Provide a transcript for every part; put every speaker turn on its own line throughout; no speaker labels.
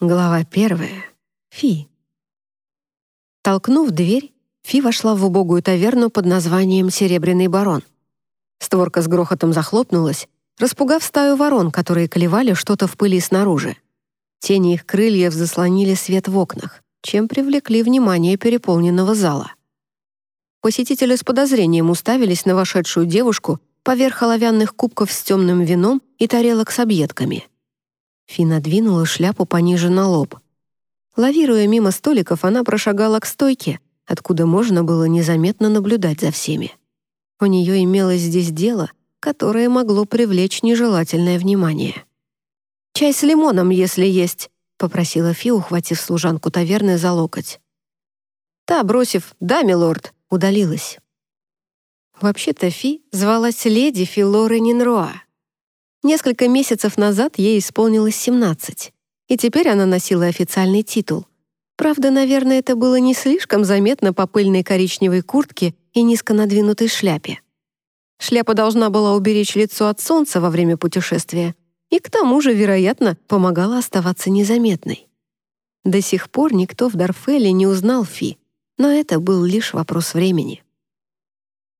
Глава первая. Фи. Толкнув дверь, Фи вошла в убогую таверну под названием «Серебряный барон». Створка с грохотом захлопнулась, распугав стаю ворон, которые колевали что-то в пыли снаружи. Тени их крыльев заслонили свет в окнах, чем привлекли внимание переполненного зала. Посетители с подозрением уставились на вошедшую девушку поверх оловянных кубков с темным вином и тарелок с объедками. Фи надвинула шляпу пониже на лоб. Лавируя мимо столиков, она прошагала к стойке, откуда можно было незаметно наблюдать за всеми. У нее имелось здесь дело, которое могло привлечь нежелательное внимание. «Чай с лимоном, если есть», — попросила Фи, ухватив служанку таверны за локоть. Та, бросив «Да, милорд», удалилась. Вообще-то Фи звалась леди Филоры Нинроа. Несколько месяцев назад ей исполнилось 17, и теперь она носила официальный титул — Правда, наверное, это было не слишком заметно по пыльной коричневой куртке и низко надвинутой шляпе. Шляпа должна была уберечь лицо от солнца во время путешествия и к тому же, вероятно, помогала оставаться незаметной. До сих пор никто в Дарфеле не узнал Фи, но это был лишь вопрос времени.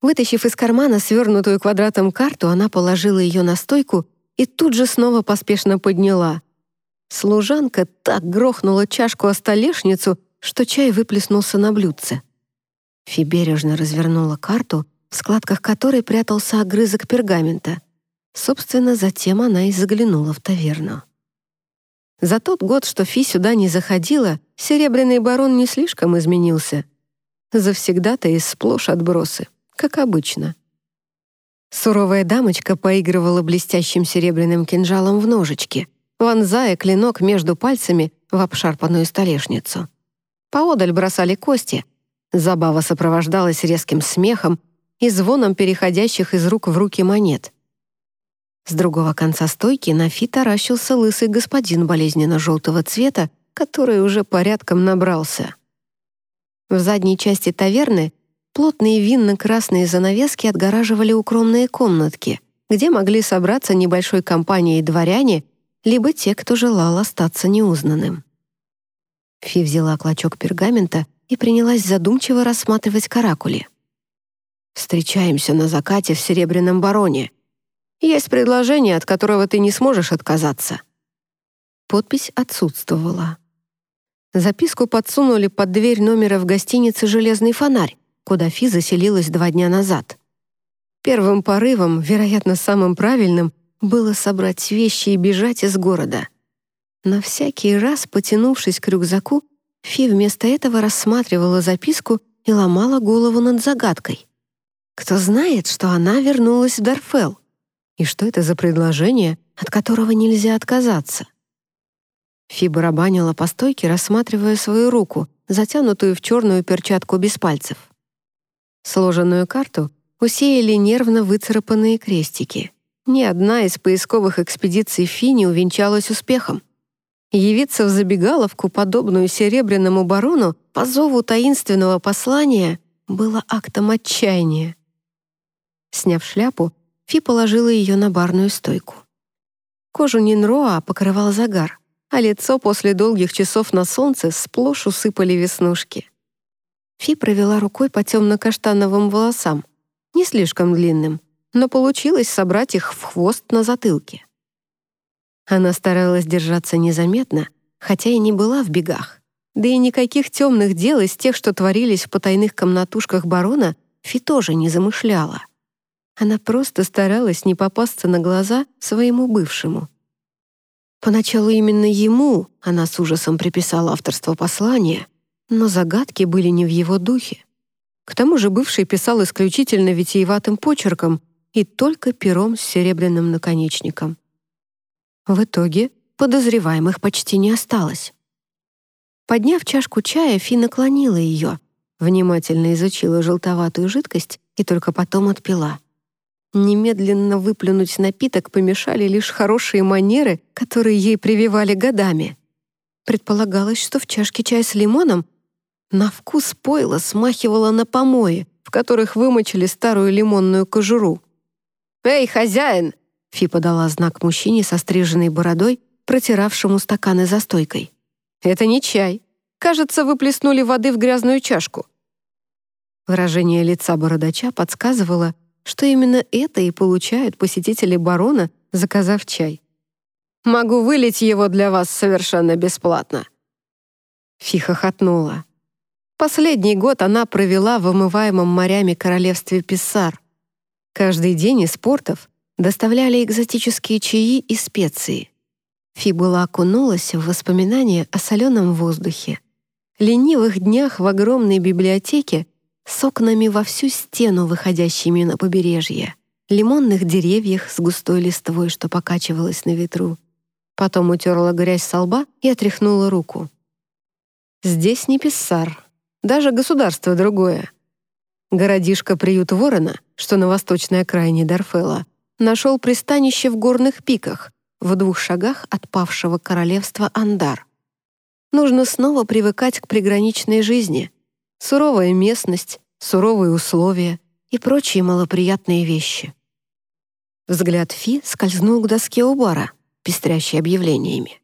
Вытащив из кармана свернутую квадратом карту, она положила ее на стойку и тут же снова поспешно подняла. Служанка так грохнула чашку о столешницу, что чай выплеснулся на блюдце. Фи бережно развернула карту, в складках которой прятался огрызок пергамента. Собственно, затем она и заглянула в таверну. За тот год, что Фи сюда не заходила, Серебряный барон не слишком изменился. Завсегда-то и сплошь отбросы, как обычно. Суровая дамочка поигрывала блестящим серебряным кинжалом в ножичке — вонзая клинок между пальцами в обшарпанную столешницу. Поодаль бросали кости. Забава сопровождалась резким смехом и звоном переходящих из рук в руки монет. С другого конца стойки на Фи таращился лысый господин болезненно-желтого цвета, который уже порядком набрался. В задней части таверны плотные винно-красные занавески отгораживали укромные комнатки, где могли собраться небольшой компанией дворяне либо те, кто желал остаться неузнанным. Фи взяла клочок пергамента и принялась задумчиво рассматривать каракули. «Встречаемся на закате в Серебряном Бароне. Есть предложение, от которого ты не сможешь отказаться». Подпись отсутствовала. Записку подсунули под дверь номера в гостинице «Железный фонарь», куда Фи заселилась два дня назад. Первым порывом, вероятно, самым правильным, было собрать вещи и бежать из города. На всякий раз, потянувшись к рюкзаку, Фи вместо этого рассматривала записку и ломала голову над загадкой. Кто знает, что она вернулась в Дарфел? И что это за предложение, от которого нельзя отказаться? Фи барабанила по стойке, рассматривая свою руку, затянутую в черную перчатку без пальцев. Сложенную карту усеяли нервно выцарапанные крестики — ни одна из поисковых экспедиций Фи не увенчалась успехом. Явиться в забегаловку, подобную серебряному барону, по зову таинственного послания, было актом отчаяния. Сняв шляпу, Фи положила ее на барную стойку. Кожу Нинроа покрывал загар, а лицо после долгих часов на солнце сплошь усыпали веснушки. Фи провела рукой по темно-каштановым волосам, не слишком длинным, но получилось собрать их в хвост на затылке. Она старалась держаться незаметно, хотя и не была в бегах. Да и никаких темных дел из тех, что творились в потайных комнатушках барона, Фи тоже не замышляла. Она просто старалась не попасться на глаза своему бывшему. Поначалу именно ему она с ужасом приписала авторство послания, но загадки были не в его духе. К тому же бывший писал исключительно витиеватым почерком, и только пером с серебряным наконечником. В итоге подозреваемых почти не осталось. Подняв чашку чая, Фи наклонила ее, внимательно изучила желтоватую жидкость и только потом отпила. Немедленно выплюнуть напиток помешали лишь хорошие манеры, которые ей прививали годами. Предполагалось, что в чашке чай с лимоном на вкус пойла смахивало на помои, в которых вымочили старую лимонную кожуру. «Эй, хозяин!» Фи подала знак мужчине со стриженной бородой, протиравшему стаканы за стойкой. «Это не чай. Кажется, вы плеснули воды в грязную чашку». Выражение лица бородача подсказывало, что именно это и получают посетители барона, заказав чай. «Могу вылить его для вас совершенно бесплатно». Фи хохотнула. Последний год она провела в омываемом морями королевстве Писсар. Каждый день из портов доставляли экзотические чаи и специи. Фи была окунулась в воспоминания о соленом воздухе, ленивых днях в огромной библиотеке с окнами во всю стену, выходящими на побережье, лимонных деревьях с густой листвой, что покачивалась на ветру. Потом утерла грязь со лба и отряхнула руку. Здесь не Писсар, даже государство другое. Городишко-приют Ворона, что на восточной окраине Дарфела, нашел пристанище в горных пиках, в двух шагах от павшего королевства Андар. Нужно снова привыкать к приграничной жизни. Суровая местность, суровые условия и прочие малоприятные вещи. Взгляд Фи скользнул к доске у бара, пестрящей объявлениями.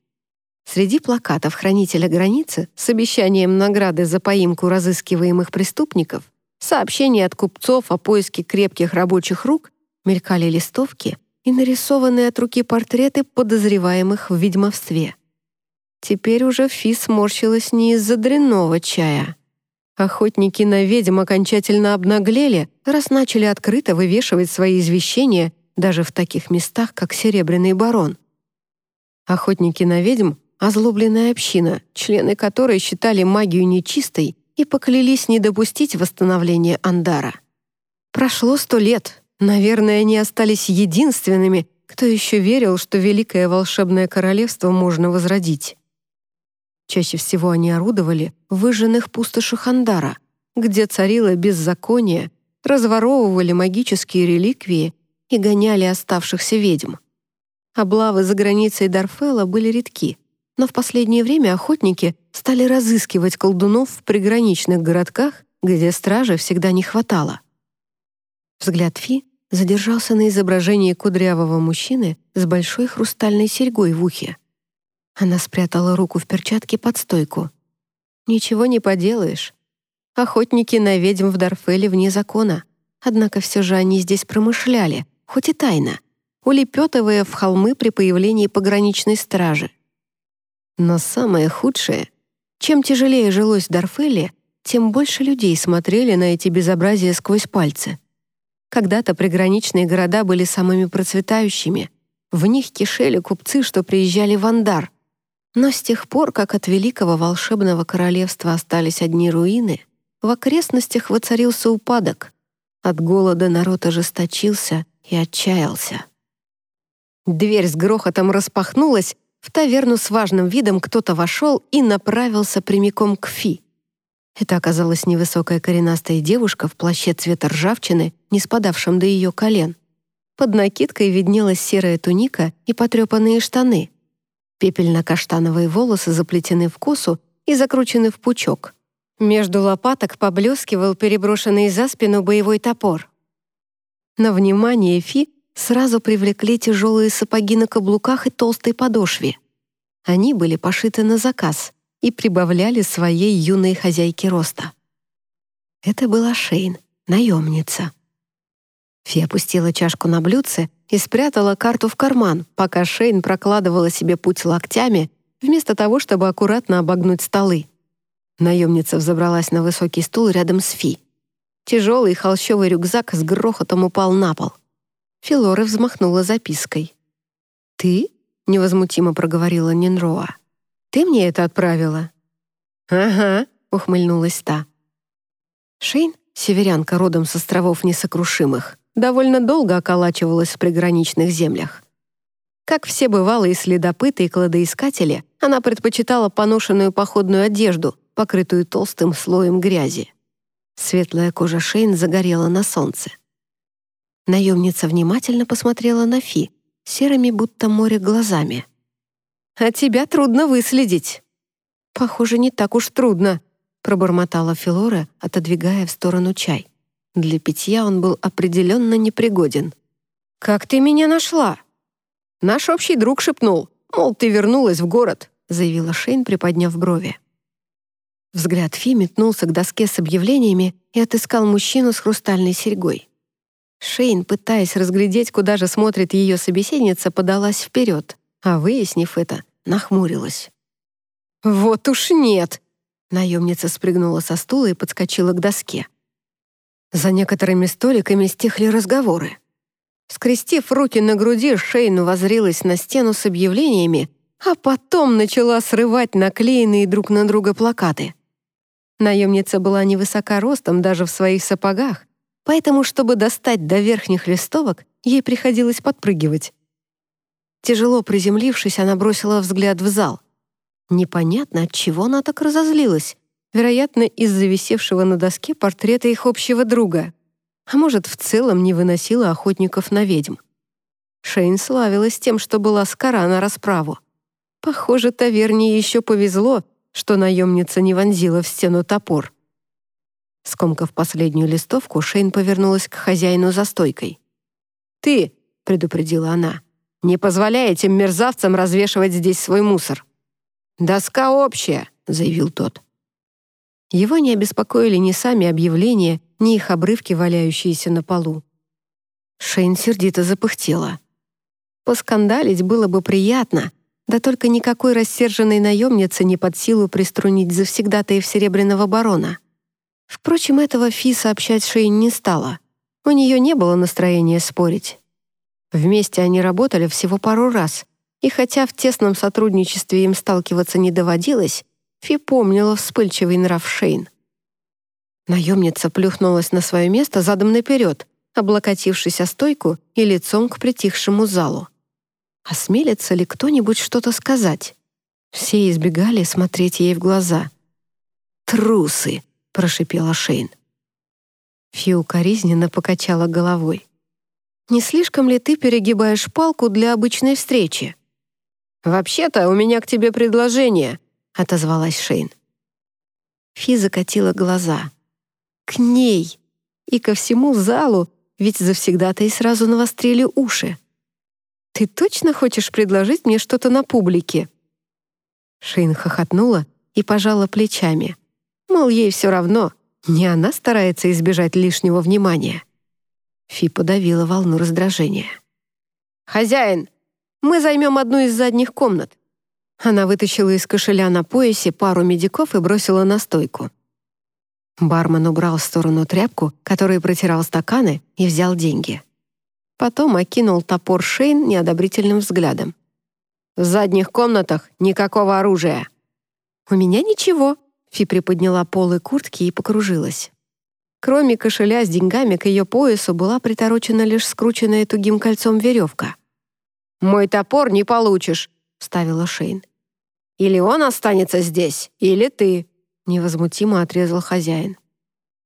Среди плакатов хранителя границы с обещанием награды за поимку разыскиваемых преступников, сообщений от купцов о поиске крепких рабочих рук, мелькали листовки и нарисованные от руки портреты подозреваемых в ведьмовстве. Теперь уже Фи сморщилась не из-за дрянного чая. Охотники на ведьм окончательно обнаглели, раз начали открыто вывешивать свои извещения даже в таких местах, как Серебряный барон. Охотники на ведьм — озлобленная община, члены которой считали магию нечистой и поклялись не допустить восстановления Андара. Прошло сто лет, Наверное, они остались единственными, кто еще верил, что Великое Волшебное Королевство можно возродить. Чаще всего они орудовали в выжженных пустошах Андара, где царило беззаконие, разворовывали магические реликвии и гоняли оставшихся ведьм. Облавы за границей Дарфела были редки, но в последнее время охотники стали разыскивать колдунов в приграничных городках, где стражи всегда не хватало. Взгляд Фи задержался на изображении кудрявого мужчины с большой хрустальной серьгой в ухе. Она спрятала руку в перчатке под стойку. «Ничего не поделаешь. Охотники на ведьм в Дарфеле вне закона. Однако все же они здесь промышляли, хоть и тайно, улепетывая в холмы при появлении пограничной стражи. Но самое худшее, чем тяжелее жилось в Дарфеле, тем больше людей смотрели на эти безобразия сквозь пальцы. Когда-то приграничные города были самыми процветающими. В них кишели купцы, что приезжали в Андар. Но с тех пор, как от великого волшебного королевства остались одни руины, в окрестностях воцарился упадок. От голода народ ожесточился и отчаялся. Дверь с грохотом распахнулась, в таверну с важным видом кто-то вошел и направился прямиком к Фи. Это оказалась невысокая коренастая девушка в плаще цвета ржавчины, не спадавшем до ее колен. Под накидкой виднелась серая туника и потрепанные штаны. Пепельно-каштановые волосы заплетены в косу и закручены в пучок. Между лопаток поблескивал переброшенный за спину боевой топор. На внимание Фи сразу привлекли тяжелые сапоги на каблуках и толстой подошве. Они были пошиты на заказ — и прибавляли своей юной хозяйке роста. Это была Шейн, наемница. Фи опустила чашку на блюдце и спрятала карту в карман, пока Шейн прокладывала себе путь локтями, вместо того, чтобы аккуратно обогнуть столы. Наемница взобралась на высокий стул рядом с Фи. Тяжелый холщовый рюкзак с грохотом упал на пол. Филора взмахнула запиской. «Ты?» — невозмутимо проговорила Нинроа. Ты мне это отправила?» «Ага», — ухмыльнулась та. Шейн, северянка родом с островов Несокрушимых, довольно долго околачивалась в приграничных землях. Как все бывалые следопыты и кладоискатели, она предпочитала поношенную походную одежду, покрытую толстым слоем грязи. Светлая кожа Шейн загорела на солнце. Наемница внимательно посмотрела на Фи, серыми будто море глазами — а тебя трудно выследить». «Похоже, не так уж трудно», — пробормотала Филора, отодвигая в сторону чай. Для питья он был определенно непригоден. «Как ты меня нашла?» «Наш общий друг шепнул, мол, ты вернулась в город. заявила Шейн, приподняв брови. Взгляд Фи метнулся к доске с объявлениями и отыскал мужчину с хрустальной серьгой. Шейн, пытаясь разглядеть, куда же смотрит ее собеседница, подалась вперед, а, выяснив это, нахмурилась. «Вот уж нет!» Наемница спрыгнула со стула и подскочила к доске. За некоторыми столиками стихли разговоры. Скрестив руки на груди, Шейн возрилась на стену с объявлениями, а потом начала срывать наклеенные друг на друга плакаты. Наемница была невысока ростом даже в своих сапогах, поэтому, чтобы достать до верхних листовок, ей приходилось подпрыгивать. Тяжело приземлившись, она бросила взгляд в зал. Непонятно, от чего она так разозлилась. Вероятно, из-за висевшего на доске портрета их общего друга. А может, в целом не выносила охотников на ведьм. Шейн славилась тем, что была скора на расправу. Похоже, таверне еще повезло, что наемница не вонзила в стену топор. Скомкав последнюю листовку, Шейн повернулась к хозяину за стойкой. «Ты», — предупредила она, — «не позволяй этим мерзавцам развешивать здесь свой мусор». «Доска общая», — заявил тот. Его не обеспокоили ни сами объявления, ни их обрывки, валяющиеся на полу. Шейн сердито запыхтела. Поскандалить было бы приятно, да только никакой рассерженной наемнице не под силу приструнить завсегдатаев Серебряного Барона. Впрочем, этого Фи сообщать Шейн не стала. У нее не было настроения спорить. Вместе они работали всего пару раз, и хотя в тесном сотрудничестве им сталкиваться не доводилось, Фи помнила вспыльчивый нрав Шейн. Наемница плюхнулась на свое место задом наперед, облокотившись о стойку и лицом к притихшему залу. Осмелится ли кто-нибудь что-то сказать? Все избегали смотреть ей в глаза. «Трусы!» — прошипела Шейн. Фи укоризненно покачала головой. «Не слишком ли ты перегибаешь палку для обычной встречи?» «Вообще-то у меня к тебе предложение», — отозвалась Шейн. Фи закатила глаза. «К ней!» И ко всему залу, ведь завсегда-то и сразу навострили уши. «Ты точно хочешь предложить мне что-то на публике?» Шейн хохотнула и пожала плечами. Мол, ей все равно, не она старается избежать лишнего внимания. Фи подавила волну раздражения. «Хозяин, мы займем одну из задних комнат». Она вытащила из кошеля на поясе пару медиков и бросила на стойку. Бармен убрал в сторону тряпку, которой протирал стаканы, и взял деньги. Потом окинул топор Шейн неодобрительным взглядом. «В задних комнатах никакого оружия». «У меня ничего», — Фи приподняла полы куртки и покружилась. Кроме кошеля с деньгами к ее поясу была приторочена лишь скрученная тугим кольцом веревка. «Мой топор не получишь», — вставила Шейн. «Или он останется здесь, или ты», — невозмутимо отрезал хозяин.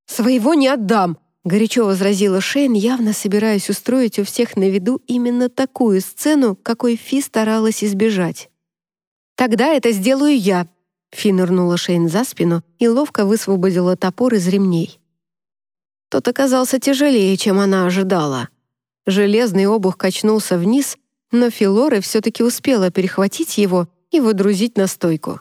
«Своего не отдам», Горячо возразила Шейн, явно собираясь устроить у всех на виду именно такую сцену, какой Фи старалась избежать. «Тогда это сделаю я», — Фи нырнула Шейн за спину и ловко высвободила топор из ремней. Тот оказался тяжелее, чем она ожидала. Железный обух качнулся вниз, но Филора все-таки успела перехватить его и выдрузить на стойку.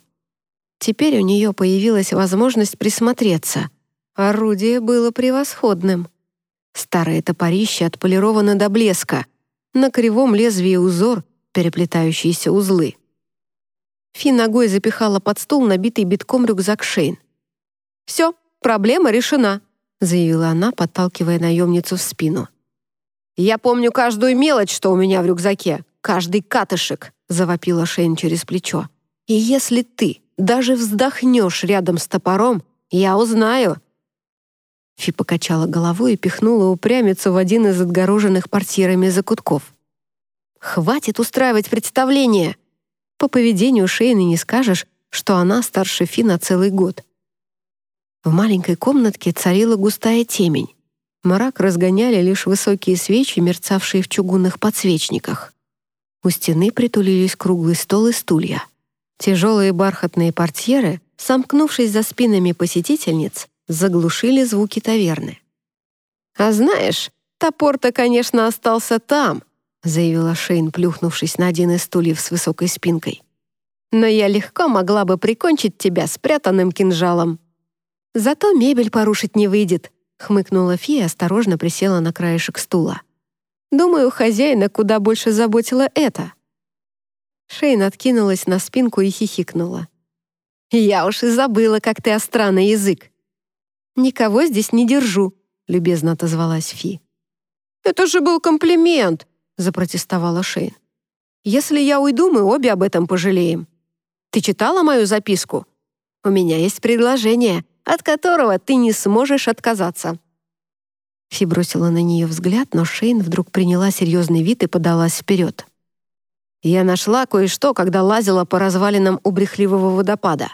Теперь у нее появилась возможность присмотреться — Орудие было превосходным. Старое топорище отполировано до блеска. На кривом лезвии узор, переплетающиеся узлы. Фи ногой запихала под стул набитый битком рюкзак Шейн. «Все, проблема решена», — заявила она, подталкивая наемницу в спину. «Я помню каждую мелочь, что у меня в рюкзаке, каждый катышек», — завопила Шейн через плечо. «И если ты даже вздохнешь рядом с топором, я узнаю, Фи покачала головой и пихнула упрямицу в один из отгороженных портьерами закутков. «Хватит устраивать представление!» По поведению Шейны не скажешь, что она старше Фи на целый год. В маленькой комнатке царила густая темень. Мрак разгоняли лишь высокие свечи, мерцавшие в чугунных подсвечниках. У стены притулились круглый стол и стулья. Тяжелые бархатные портьеры, сомкнувшись за спинами посетительниц, заглушили звуки таверны. «А знаешь, топор-то, конечно, остался там», заявила Шейн, плюхнувшись на один из стульев с высокой спинкой. Но я легко могла бы прикончить тебя спрятанным кинжалом. Зато мебель порушить не выйдет, хмыкнула Фия и осторожно присела на краешек стула. Думаю, хозяина куда больше заботило это. Шейн откинулась на спинку и хихикнула. «Я уж и забыла, как ты остра язык». «Никого здесь не держу», — любезно отозвалась Фи. «Это же был комплимент», — запротестовала Шейн. «Если я уйду, мы обе об этом пожалеем. Ты читала мою записку? У меня есть предложение, от которого ты не сможешь отказаться». Фи бросила на нее взгляд, но Шейн вдруг приняла серьезный вид и подалась вперед. «Я нашла кое-что, когда лазила по развалинам у брехливого водопада.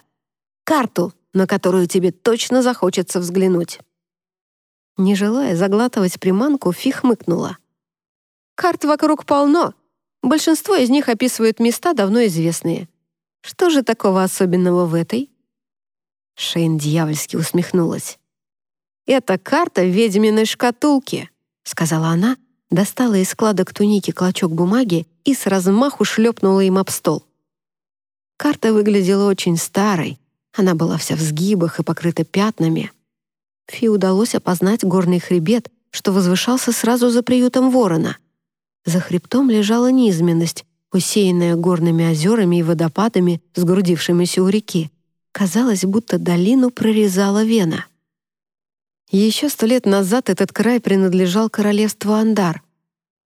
Карту, на которую тебе точно захочется взглянуть». Не желая заглатывать приманку, Фи хмыкнула. «Карт вокруг полно. Большинство из них описывают места, давно известные. Что же такого особенного в этой?» Шейн дьявольски усмехнулась. «Это карта ведьминой шкатулки», — сказала она, достала из складок туники клочок бумаги и с размаху шлепнула им об стол. Карта выглядела очень старой, она была вся в сгибах и покрыта пятнами. Фи удалось опознать горный хребет, что возвышался сразу за приютом ворона. За хребтом лежала низменность, усеянная горными озерами и водопадами, сгрудившимися у реки. Казалось, будто долину прорезала вена. Еще сто лет назад этот край принадлежал королевству Андар.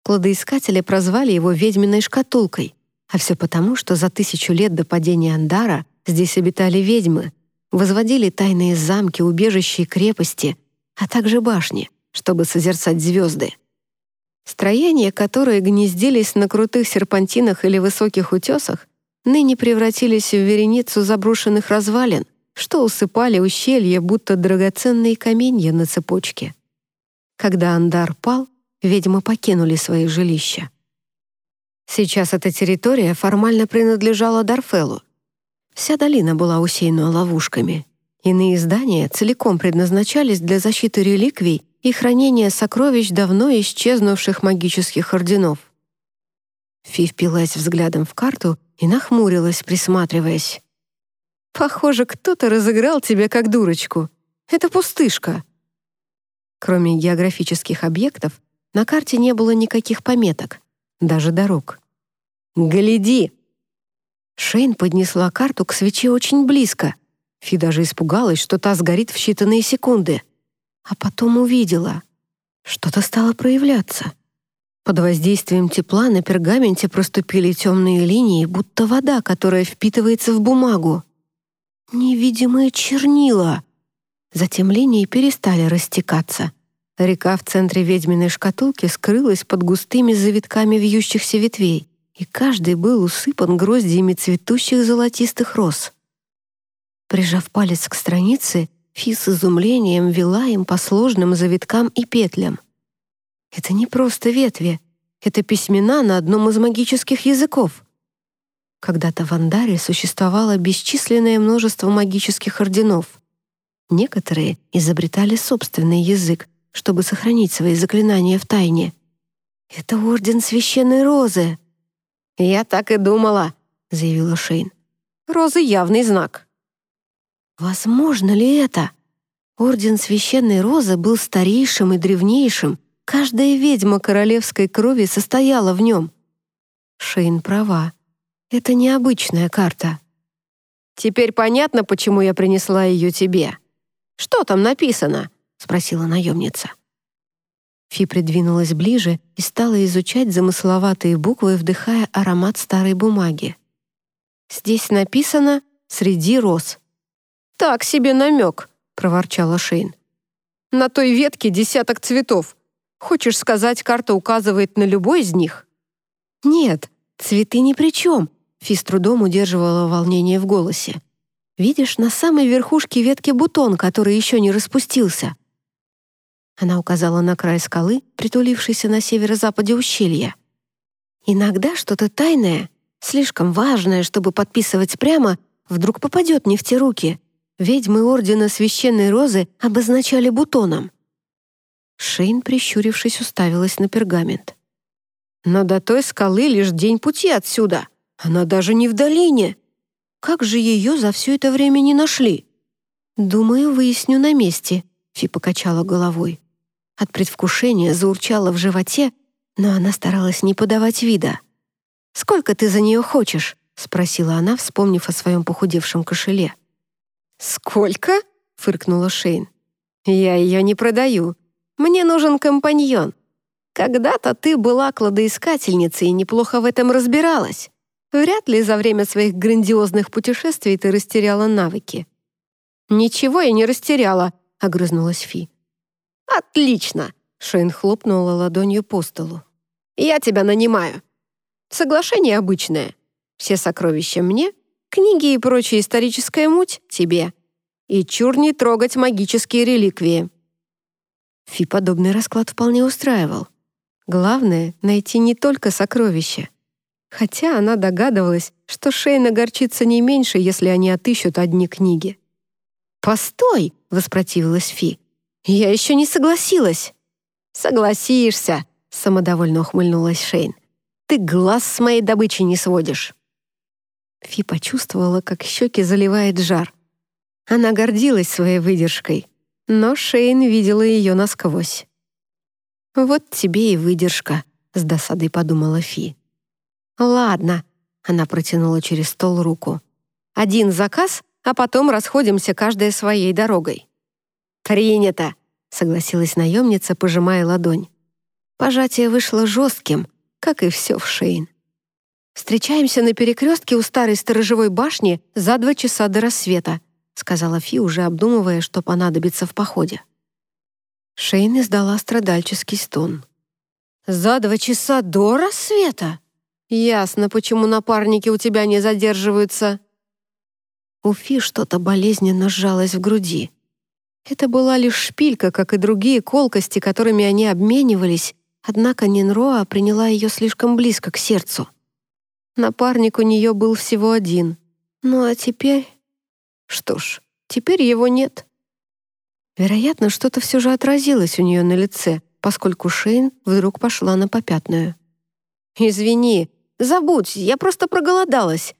Кладоискатели прозвали его «ведьминой шкатулкой», а все потому, что за тысячу лет до падения Андара здесь обитали ведьмы, возводили тайные замки, убежища и крепости, а также башни, чтобы созерцать звезды. Строения, которые гнездились на крутых серпантинах или высоких утесах, ныне превратились в вереницу заброшенных развалин — что усыпали ущелье, будто драгоценные каменья на цепочке. Когда Андар пал, ведьмы покинули свои жилища. Сейчас эта территория формально принадлежала Дарфелу. Вся долина была усеяна ловушками. Иные здания целиком предназначались для защиты реликвий и хранения сокровищ давно исчезнувших магических орденов. Фи впилась взглядом в карту и нахмурилась, присматриваясь. Похоже, кто-то разыграл тебя как дурочку. Это пустышка. Кроме географических объектов, на карте не было никаких пометок, даже дорог. «Гляди!» Шейн поднесла карту к свече очень близко. Фи даже испугалась, что та сгорит в считанные секунды. А потом увидела. Что-то стало проявляться. Под воздействием тепла на пергаменте проступили темные линии, будто вода, которая впитывается в бумагу. Невидимые чернила. Затем линии перестали растекаться. Река в центре ведьминой шкатулки скрылась под густыми завитками вьющихся ветвей, и каждый был усыпан гроздьями цветущих золотистых роз. Прижав палец к странице, Фи с изумлением вела им по сложным завиткам и петлям. Это не просто ветви, это письмена на одном из магических языков. Когда-то в Андаре существовало бесчисленное множество магических орденов. Некоторые изобретали собственный язык, чтобы сохранить свои заклинания в тайне. «Это Орден Священной Розы!» «Я так и думала», — заявила Шейн. «Розы — явный знак». «Возможно ли это?» Орден Священной Розы был старейшим и древнейшим. Каждая ведьма королевской крови состояла в нем. Шейн права. Это необычная карта. Теперь понятно, почему я принесла ее тебе. Что там написано? спросила наемница. Фи придвинулась ближе и стала изучать замысловатые буквы, вдыхая аромат старой бумаги. «Здесь написано «Среди роз». «Так себе намек», — проворчала Шейн. «На той ветке десяток цветов. Хочешь сказать, карта указывает на любой из них?» «Нет, цветы ни при чем. Фи с трудом удерживала волнение в голосе. «Видишь, на самой верхушке ветки бутон, который еще не распустился». Она указала на край скалы, притулившийся на северо-западе ущелья. «Иногда что-то тайное, слишком важное, чтобы подписывать прямо, вдруг попадет не в те руки. Ведьмы Ордена Священной Розы обозначали бутоном». Шейн, прищурившись, уставилась на пергамент. «Но до той скалы лишь день пути отсюда», она даже не в долине. Как же ее за все это время не нашли? Думаю, выясню на месте, Фи покачала головой. От предвкушения заурчала в животе, но она старалась не подавать вида. «Сколько ты за нее хочешь?» — спросила она, вспомнив о своем похудевшем кошеле.
«Сколько?» — фыркнула Шейн. «Я ее не продаю. Мне нужен компаньон. Когда-то ты была кладоискательницей и неплохо в этом разбиралась. Вряд ли за время своих грандиозных путешествий ты растеряла навыки». «Ничего я не растеряла», — огрызнулась Фи. «Отлично!» — Шейн хлопнула ладонью по столу. «Я тебя нанимаю. Соглашение обычное. Все сокровища мне, книги и прочая историческая муть тебе. И чур не трогать магические реликвии».
Фи подобный расклад вполне устраивал. Главное — найти не только сокровища. Хотя она догадывалась, что Шейна горчится не меньше, если они отыщут одни книги.
«Постой!» — воспротивилась Фи. «Я еще не согласилась». «Согласишься», — самодовольно ухмыльнулась Шейн. «Ты глаз с моей добычи не сводишь».
Фи почувствовала, как щеки заливает жар. Она гордилась своей выдержкой, но Шейн видела ее насквозь. «Вот тебе и выдержка», — с досадой подумала Фи.
«Ладно», — она протянула через стол руку. «Один заказ, а потом расходимся каждая своей дорогой». «Принято», — согласилась наемница, пожимая ладонь. Пожатие вышло жестким, как и все в Шейн. «Встречаемся на перекрестке у старой сторожевой башни за два часа до рассвета», сказала Фи, уже обдумывая, что понадобится в походе.
Шейн издала страдальческий стон.
«За два часа до рассвета? Ясно, почему напарники у тебя не задерживаются».
У Фи что-то болезненно сжалось в груди. Это была лишь шпилька, как и другие колкости, которыми они обменивались, однако Нинроа приняла ее слишком близко к сердцу. Напарник у нее был всего один. Ну а теперь... Что ж, теперь его нет. Вероятно, что-то все же отразилось у нее на лице, поскольку Шейн вдруг пошла на попятную.
«Извини, забудь, я просто проголодалась.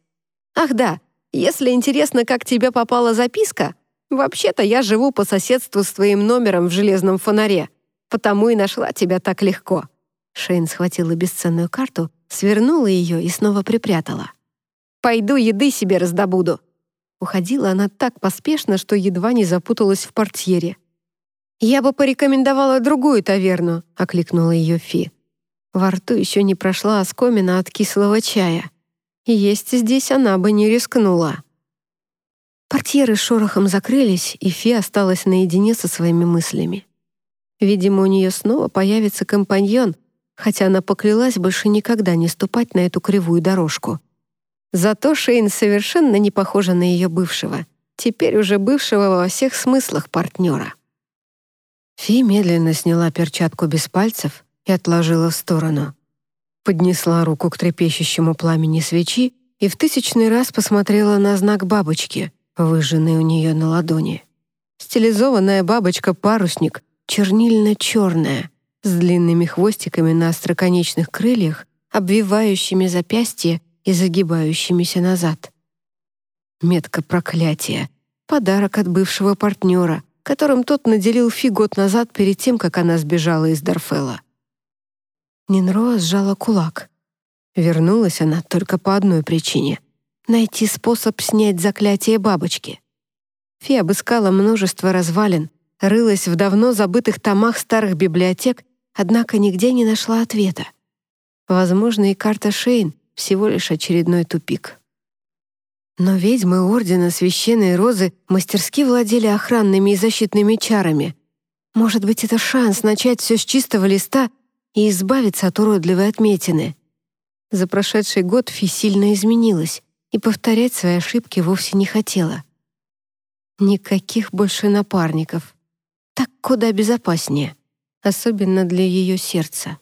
Ах да, если интересно, как тебе попала записка, вообще-то я живу по соседству с твоим номером в железном фонаре, потому и нашла тебя так легко».
Шейн схватила бесценную карту, свернула ее и снова припрятала.
«Пойду еды себе раздобуду».
Уходила она так поспешно, что едва не запуталась в портьере.
«Я бы порекомендовала другую таверну», — окликнула ее Фи.
Во рту еще не прошла оскомина от кислого чая. Есть здесь она бы не рискнула. Портьеры шорохом закрылись, и Фи осталась наедине со своими мыслями. Видимо, у нее снова появится компаньон, хотя она поклялась больше никогда не ступать на эту кривую дорожку. Зато Шейн совершенно не похожа на ее бывшего, теперь уже бывшего во всех смыслах партнера. Фи медленно сняла перчатку без пальцев и отложила в сторону поднесла руку к трепещущему пламени свечи и в тысячный раз посмотрела на знак бабочки, выжженный у нее на ладони. Стилизованная бабочка-парусник, чернильно-черная, с длинными хвостиками на остроконечных крыльях, обвивающими запястье и загибающимися назад. Метка проклятия, подарок от бывшего партнера, которым тот наделил Фи год назад перед тем, как она сбежала из Дарфела. Нинро сжала кулак. Вернулась она только по одной причине — найти способ снять заклятие бабочки. Фи обыскала множество развалин, рылась в давно забытых томах старых библиотек, однако нигде не нашла ответа. Возможно, и карта Шейн — всего лишь очередной тупик. Но ведьмы Ордена Священной Розы мастерски владели охранными и защитными чарами. Может быть, это шанс начать все с чистого листа и избавиться от уродливой отметины. За прошедший год Фи сильно изменилась и повторять свои ошибки вовсе не хотела. Никаких больше напарников. Так куда безопаснее, особенно для ее сердца.